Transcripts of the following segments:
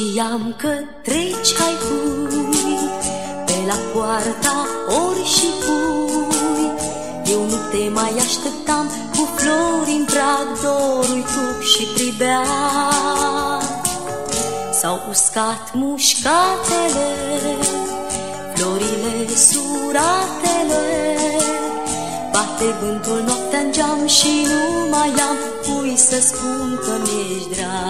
știam că treci ai cui Pe la poarta ori și pui. Eu nu te mai așteptam Cu flori în prag, dorul tuc și pribea. S-au uscat mușcatele Florile suratele. Bate vântul noaptea în geam Și nu mai am cui să spun că mi-ești drag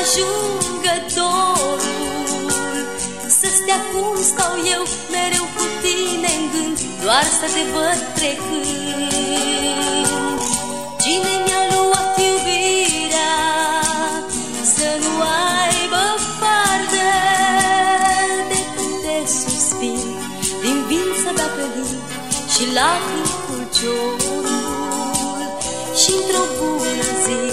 ajungă dorul Să stea cum stau eu mereu cu tine în gând Doar să te văd trecând. Cine mi-a luat iubirea Să nu aibă parte Decât de suspin. Din vin să dea Și lacrimi culciorul și într-o bună zi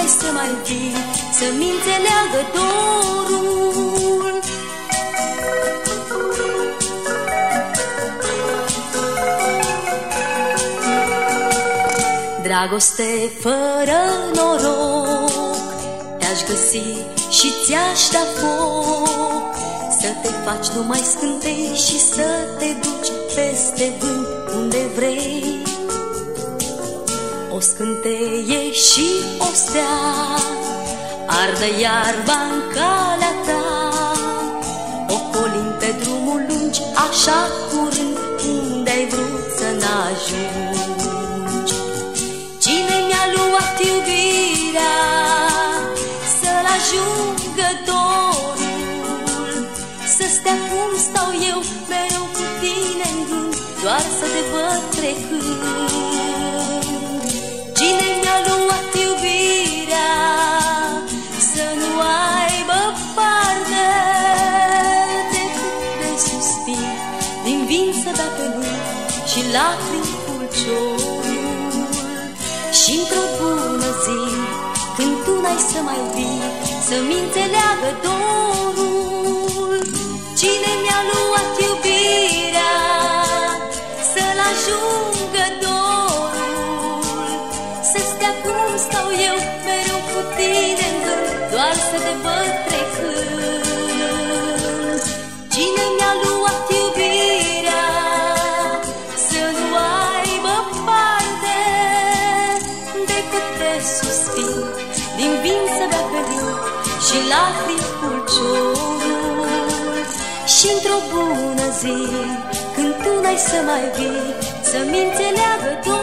Când tu n-ai să mai vii Să-mi înțeleagă dorul. Dragoste fără noroc Te-aș găsi și ți-aș da foc. Să te faci numai scântei Și să te duci peste vânt unde vrei o scânteie și o stea. Ardă iarba în calea ta Ocolim pe drumul lungi Așa curând Unde ai vrut să n-ajungi. Cine mi-a luat iubirea Să-l ajungă dorul Să stea cum stau eu Mereu cu tine în gând Doar să te văd trecând Cine mi-a luat iubirea Să nu aibă parte. Decât de suspin Din vin să dea pe lui Și lacrimi fulciorul și într-o bună zi Când tu n-ai să mai vii Să-mi înțeleagă dorul. Cine mi-a luat iubirea Să-l ajungă Doar să te văd trecând. Cine mi-a luat iubirea Să nu aibă parte Decât de suspin Din vin să dea pe vin Și lacrimi pulciorul și într-o bună zi Când tu n-ai să mai vii Să-mi înțeleagă dorul